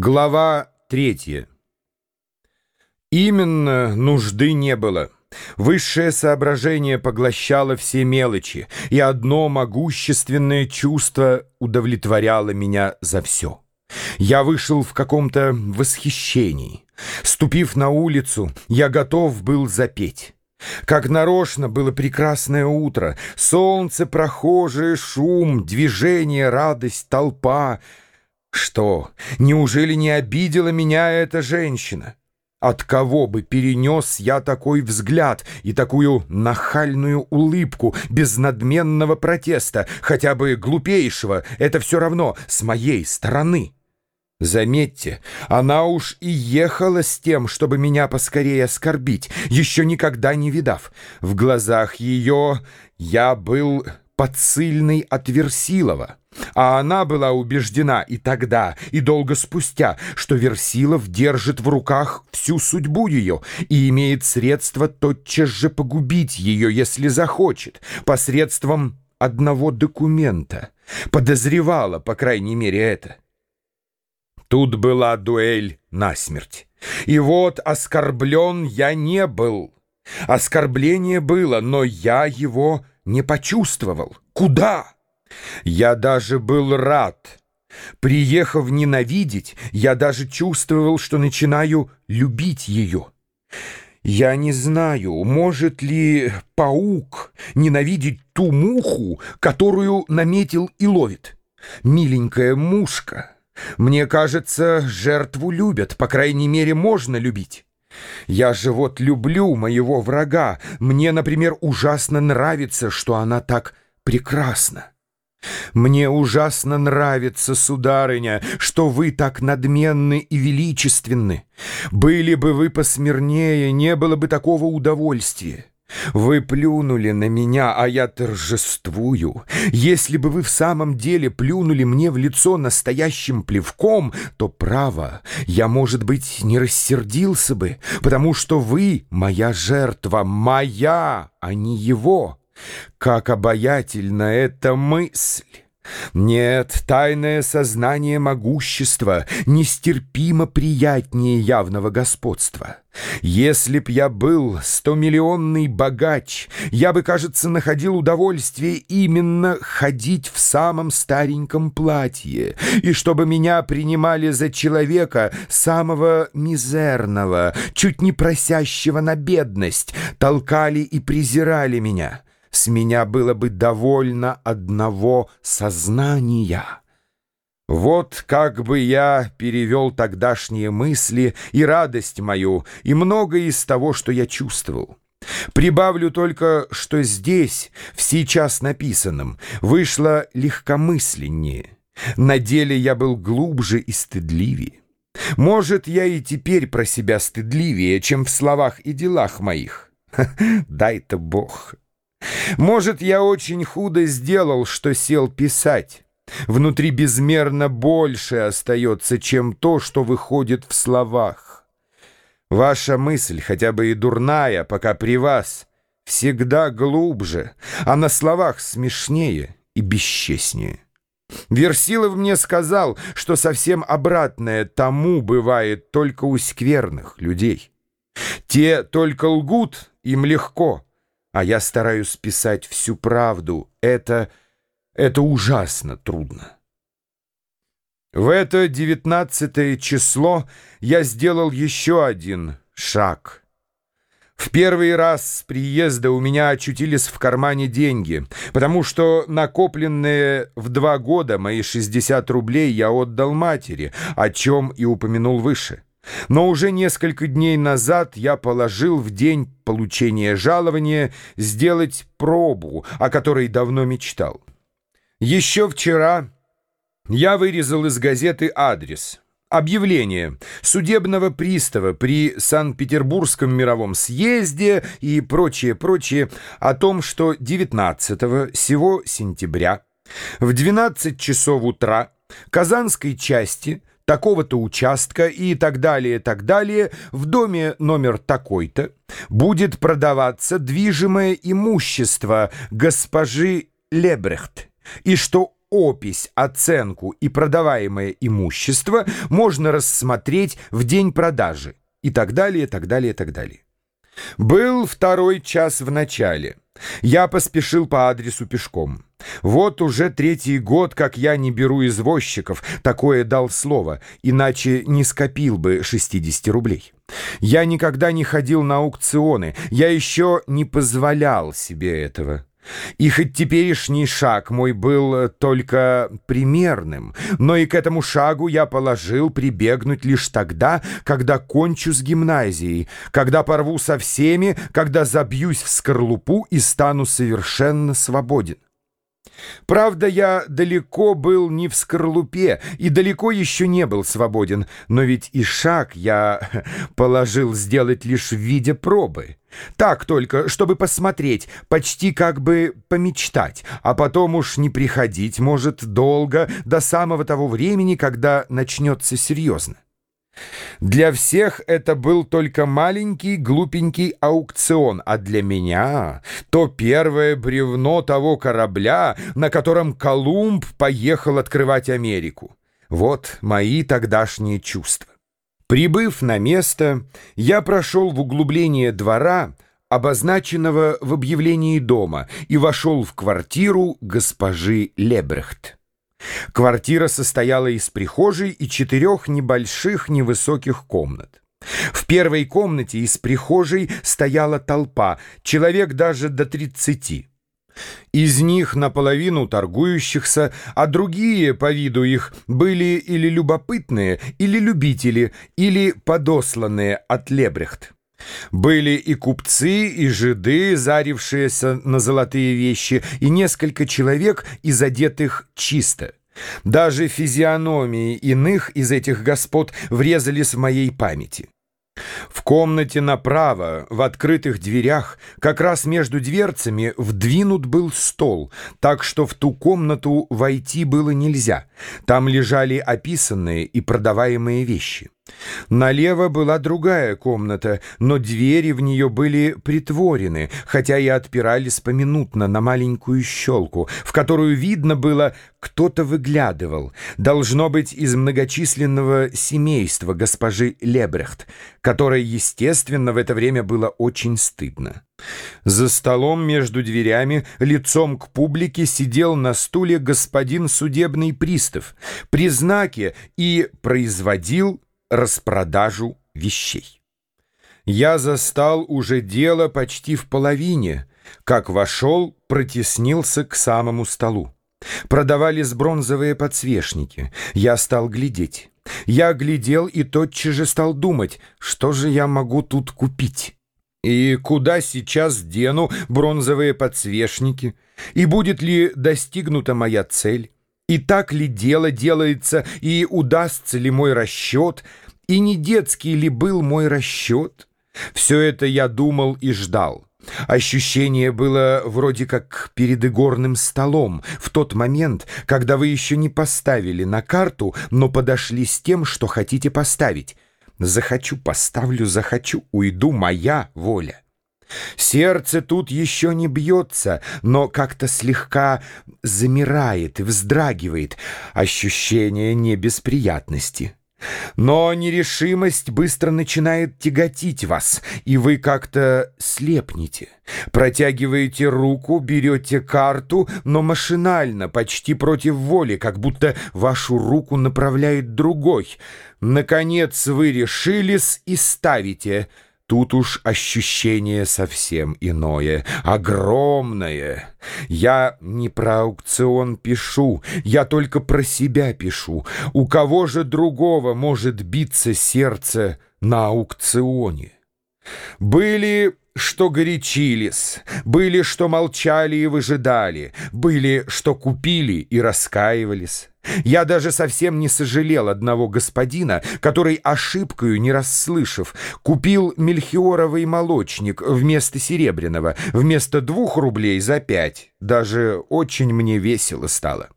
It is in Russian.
Глава третья. Именно нужды не было. Высшее соображение поглощало все мелочи, и одно могущественное чувство удовлетворяло меня за все. Я вышел в каком-то восхищении. Ступив на улицу, я готов был запеть. Как нарочно было прекрасное утро, солнце, прохожие, шум, движение, радость, толпа — что, неужели не обидела меня эта женщина? От кого бы перенес я такой взгляд и такую нахальную улыбку без надменного протеста, хотя бы глупейшего, это все равно с моей стороны? Заметьте, она уж и ехала с тем, чтобы меня поскорее оскорбить, еще никогда не видав. В глазах ее я был подсыльный от Версилова. А она была убеждена и тогда, и долго спустя, что Версилов держит в руках всю судьбу ее и имеет средства тотчас же погубить ее, если захочет, посредством одного документа. Подозревала, по крайней мере, это. Тут была дуэль насмерть. И вот оскорблен я не был. Оскорбление было, но я его не почувствовал. Куда? Я даже был рад. Приехав ненавидеть, я даже чувствовал, что начинаю любить ее. Я не знаю, может ли паук ненавидеть ту муху, которую наметил и ловит. Миленькая мушка. Мне кажется, жертву любят, по крайней мере, можно любить. Я же вот люблю моего врага. Мне, например, ужасно нравится, что она так прекрасна. Мне ужасно нравится, сударыня, что вы так надменны и величественны. Были бы вы посмирнее, не было бы такого удовольствия. Вы плюнули на меня, а я торжествую. Если бы вы в самом деле плюнули мне в лицо настоящим плевком, то, право, я, может быть, не рассердился бы, потому что вы моя жертва, моя, а не его. Как обаятельна эта мысль! Нет, тайное сознание могущества нестерпимо приятнее явного господства. Если б я был стомиллионный богач, я бы, кажется, находил удовольствие именно ходить в самом стареньком платье, и чтобы меня принимали за человека самого мизерного, чуть не просящего на бедность, толкали и презирали меня» с меня было бы довольно одного сознания. Вот как бы я перевел тогдашние мысли и радость мою, и многое из того, что я чувствовал. Прибавлю только, что здесь, в сейчас написанном, вышло легкомысленнее. На деле я был глубже и стыдливее. Может, я и теперь про себя стыдливее, чем в словах и делах моих. Дай-то Бог. Может, я очень худо сделал, что сел писать. Внутри безмерно больше остается, чем то, что выходит в словах. Ваша мысль, хотя бы и дурная, пока при вас, всегда глубже, а на словах смешнее и бесчестнее. Версилов мне сказал, что совсем обратное тому бывает только у скверных людей. Те только лгут, им легко — а я стараюсь писать всю правду. Это... это ужасно трудно. В это девятнадцатое число я сделал еще один шаг. В первый раз с приезда у меня очутились в кармане деньги, потому что накопленные в два года мои 60 рублей я отдал матери, о чем и упомянул выше. Но уже несколько дней назад я положил в день получения жалования сделать пробу, о которой давно мечтал. Еще вчера я вырезал из газеты адрес. Объявление судебного пристава при Санкт-Петербургском мировом съезде и прочее-прочее о том, что 19 сего сентября в 12 часов утра Казанской части такого-то участка и так далее, так далее, в доме номер такой-то будет продаваться движимое имущество госпожи Лебрехт, и что опись, оценку и продаваемое имущество можно рассмотреть в день продажи и так далее, так далее, так далее. Был второй час в начале. Я поспешил по адресу пешком. Вот уже третий год, как я не беру извозчиков, такое дал слово, иначе не скопил бы 60 рублей. Я никогда не ходил на аукционы, я еще не позволял себе этого. И хоть теперешний шаг мой был только примерным, но и к этому шагу я положил прибегнуть лишь тогда, когда кончу с гимназией, когда порву со всеми, когда забьюсь в скорлупу и стану совершенно свободен. Правда, я далеко был не в скорлупе и далеко еще не был свободен, но ведь и шаг я положил сделать лишь в виде пробы. Так только, чтобы посмотреть, почти как бы помечтать, а потом уж не приходить, может, долго, до самого того времени, когда начнется серьезно. Для всех это был только маленький глупенький аукцион, а для меня то первое бревно того корабля, на котором Колумб поехал открывать Америку. Вот мои тогдашние чувства. Прибыв на место, я прошел в углубление двора, обозначенного в объявлении дома, и вошел в квартиру госпожи Лебрехт. Квартира состояла из прихожей и четырех небольших невысоких комнат. В первой комнате из прихожей стояла толпа, человек даже до тридцати. Из них наполовину торгующихся, а другие, по виду их, были или любопытные, или любители, или подосланные от Лебрехт. Были и купцы, и жиды, зарившиеся на золотые вещи, и несколько человек, изодетых чисто. Даже физиономии иных из этих господ врезались в моей памяти. В комнате направо, в открытых дверях, как раз между дверцами, вдвинут был стол, так что в ту комнату войти было нельзя. Там лежали описанные и продаваемые вещи. Налево была другая комната, но двери в нее были притворены, хотя и отпирались поминутно на маленькую щелку, в которую видно было, кто-то выглядывал. Должно быть из многочисленного семейства госпожи Лебрехт, которой, естественно, в это время было очень стыдно. За столом между дверями, лицом к публике, сидел на стуле господин судебный пристав, при знаке и производил распродажу вещей. Я застал уже дело почти в половине, как вошел, протеснился к самому столу. Продавались бронзовые подсвечники. Я стал глядеть. Я глядел и тотчас же стал думать, что же я могу тут купить. И куда сейчас дену бронзовые подсвечники? И будет ли достигнута моя цель? И так ли дело делается, и удастся ли мой расчет, и не детский ли был мой расчет? Все это я думал и ждал. Ощущение было вроде как перед игорным столом, в тот момент, когда вы еще не поставили на карту, но подошли с тем, что хотите поставить. Захочу — поставлю, захочу — уйду, моя воля. Сердце тут еще не бьется, но как-то слегка замирает и вздрагивает. Ощущение не без приятности. Но нерешимость быстро начинает тяготить вас, и вы как-то слепнете. Протягиваете руку, берете карту, но машинально, почти против воли, как будто вашу руку направляет другой. Наконец вы решились и ставите — Тут уж ощущение совсем иное, огромное. Я не про аукцион пишу, я только про себя пишу. У кого же другого может биться сердце на аукционе? Были что горячились, были, что молчали и выжидали, были, что купили и раскаивались. Я даже совсем не сожалел одного господина, который, ошибкою не расслышав, купил мельхиоровый молочник вместо серебряного, вместо двух рублей за пять. Даже очень мне весело стало.